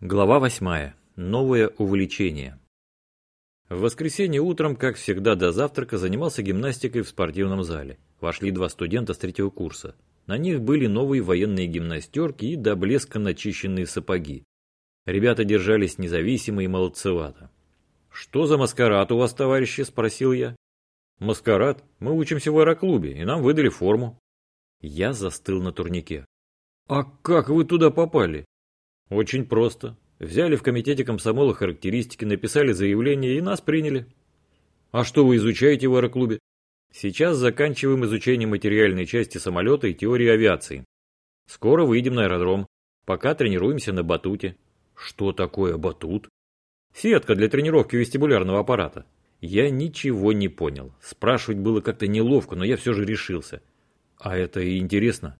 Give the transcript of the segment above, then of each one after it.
Глава 8. Новое увлечение. В воскресенье утром, как всегда до завтрака, занимался гимнастикой в спортивном зале. Вошли два студента с третьего курса. На них были новые военные гимнастерки и до блеска начищенные сапоги. Ребята держались независимо и молодцевато. «Что за маскарад у вас, товарищи?» – спросил я. «Маскарад? Мы учимся в аэроклубе, и нам выдали форму». Я застыл на турнике. «А как вы туда попали?» Очень просто. Взяли в комитете комсомола характеристики, написали заявление и нас приняли. А что вы изучаете в аэроклубе? Сейчас заканчиваем изучение материальной части самолета и теории авиации. Скоро выйдем на аэродром. Пока тренируемся на батуте. Что такое батут? Сетка для тренировки вестибулярного аппарата. Я ничего не понял. Спрашивать было как-то неловко, но я все же решился. А это и интересно.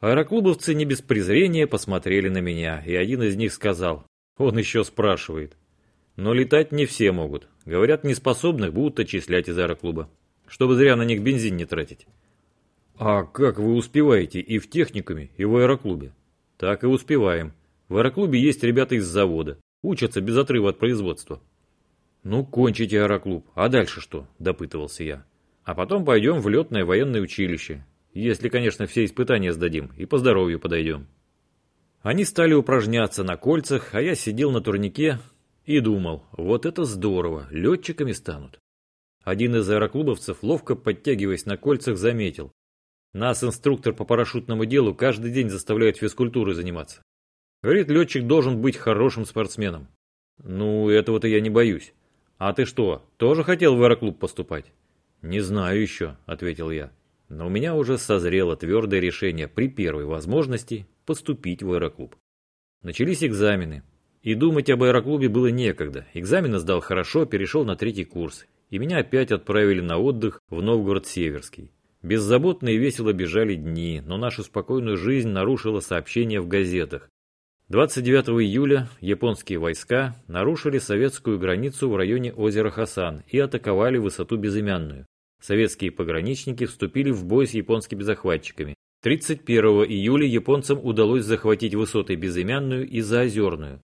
Аэроклубовцы не без презрения посмотрели на меня, и один из них сказал, он еще спрашивает. Но летать не все могут. Говорят, неспособных будут отчислять из аэроклуба, чтобы зря на них бензин не тратить. А как вы успеваете и в техникуме, и в аэроклубе? Так и успеваем. В аэроклубе есть ребята из завода, учатся без отрыва от производства. Ну, кончите аэроклуб, а дальше что? Допытывался я. А потом пойдем в летное военное училище. Если, конечно, все испытания сдадим и по здоровью подойдем. Они стали упражняться на кольцах, а я сидел на турнике и думал, вот это здорово, летчиками станут. Один из аэроклубовцев, ловко подтягиваясь на кольцах, заметил. Нас инструктор по парашютному делу каждый день заставляет физкультурой заниматься. Говорит, летчик должен быть хорошим спортсменом. Ну, этого-то я не боюсь. А ты что, тоже хотел в аэроклуб поступать? Не знаю еще, ответил я. Но у меня уже созрело твердое решение при первой возможности поступить в аэроклуб. Начались экзамены. И думать об аэроклубе было некогда. Экзамены сдал хорошо, перешел на третий курс. И меня опять отправили на отдых в Новгород-Северский. Беззаботно и весело бежали дни, но нашу спокойную жизнь нарушило сообщение в газетах. 29 июля японские войска нарушили советскую границу в районе озера Хасан и атаковали высоту Безымянную. Советские пограничники вступили в бой с японскими захватчиками. 31 июля японцам удалось захватить высоты Безымянную и Заозерную.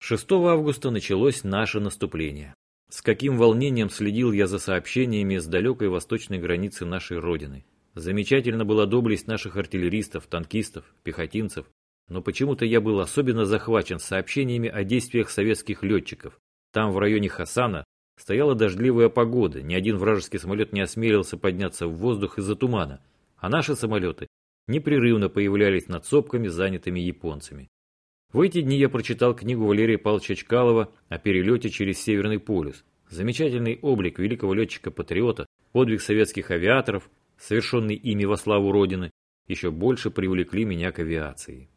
6 августа началось наше наступление. С каким волнением следил я за сообщениями с далекой восточной границы нашей Родины. Замечательно была доблесть наших артиллеристов, танкистов, пехотинцев, но почему-то я был особенно захвачен сообщениями о действиях советских летчиков. Там, в районе Хасана, Стояла дождливая погода, ни один вражеский самолет не осмелился подняться в воздух из-за тумана, а наши самолеты непрерывно появлялись над сопками, занятыми японцами. В эти дни я прочитал книгу Валерия Павловича Чкалова о перелете через Северный полюс. Замечательный облик великого летчика-патриота, подвиг советских авиаторов, совершенный ими во славу Родины, еще больше привлекли меня к авиации.